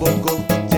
bongo.